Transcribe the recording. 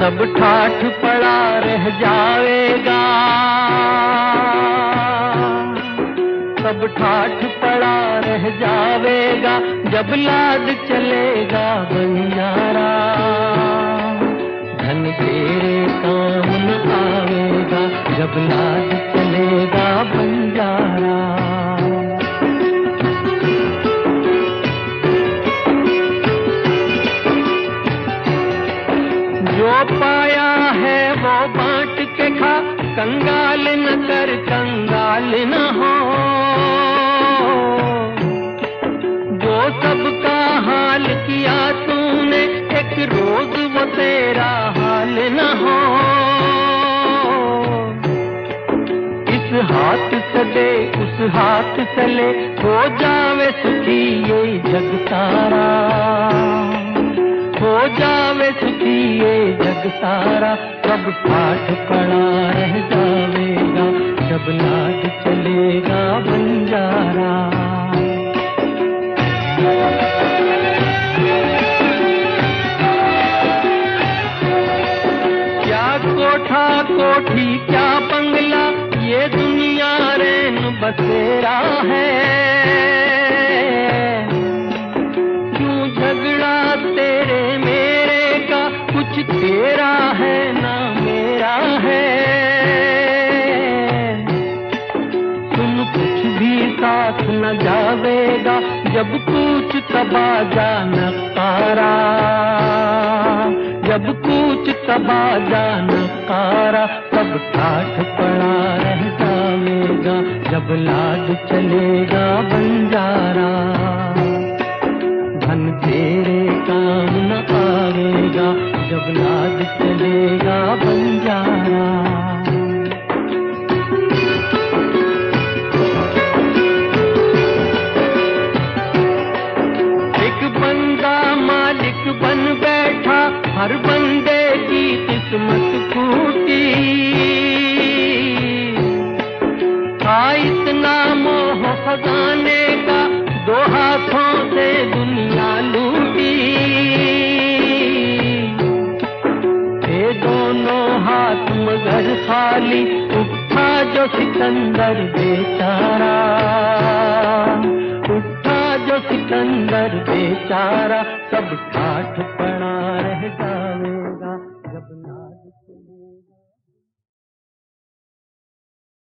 सब ठाठ पड़ा रह जाएगा। सब ठाठ पड़ा रह जावेगा जब लाद चलेगा बंजारा जब लाद चलेगा बंजारा। जो पाया है वो बांट के खा, कंगाल न कर, कंगाल न हो। जो सबका हाल किया तूने, एक रोज वो तेरा इस हाथ सदे, उस हाथ चले हो जावे सुखी ये जग सारा हो जावे सुखी ये जग सारा कब पाठ पड़ा रह जावेगा, जब लाद चलेगा बंजारा। क्या कोठा कोठी, क्या ये दुनिया रेन बसेरा है। क्यों झगड़ा तेरे मेरे का कुछ तेरा है ना मेरा है? तुम कुछ भी साथ न जावेगा, जब कुछ तबाजा न पारा जब कुछ तबाजा न पारा तब रह जावेगा जब लाद चलेगा बंजारा धन तेरे काम न आवेगा। जब लाद चलेगा बंजारा इतना मोह खजाने का दो हाथों से दुनिया लूटी। थे दोनों हाथ मगर खाली, उठा जो सिकंदर बेचारा। उठा जो सिकंदर बेचारा, सब ठाठ पड़ा रह जा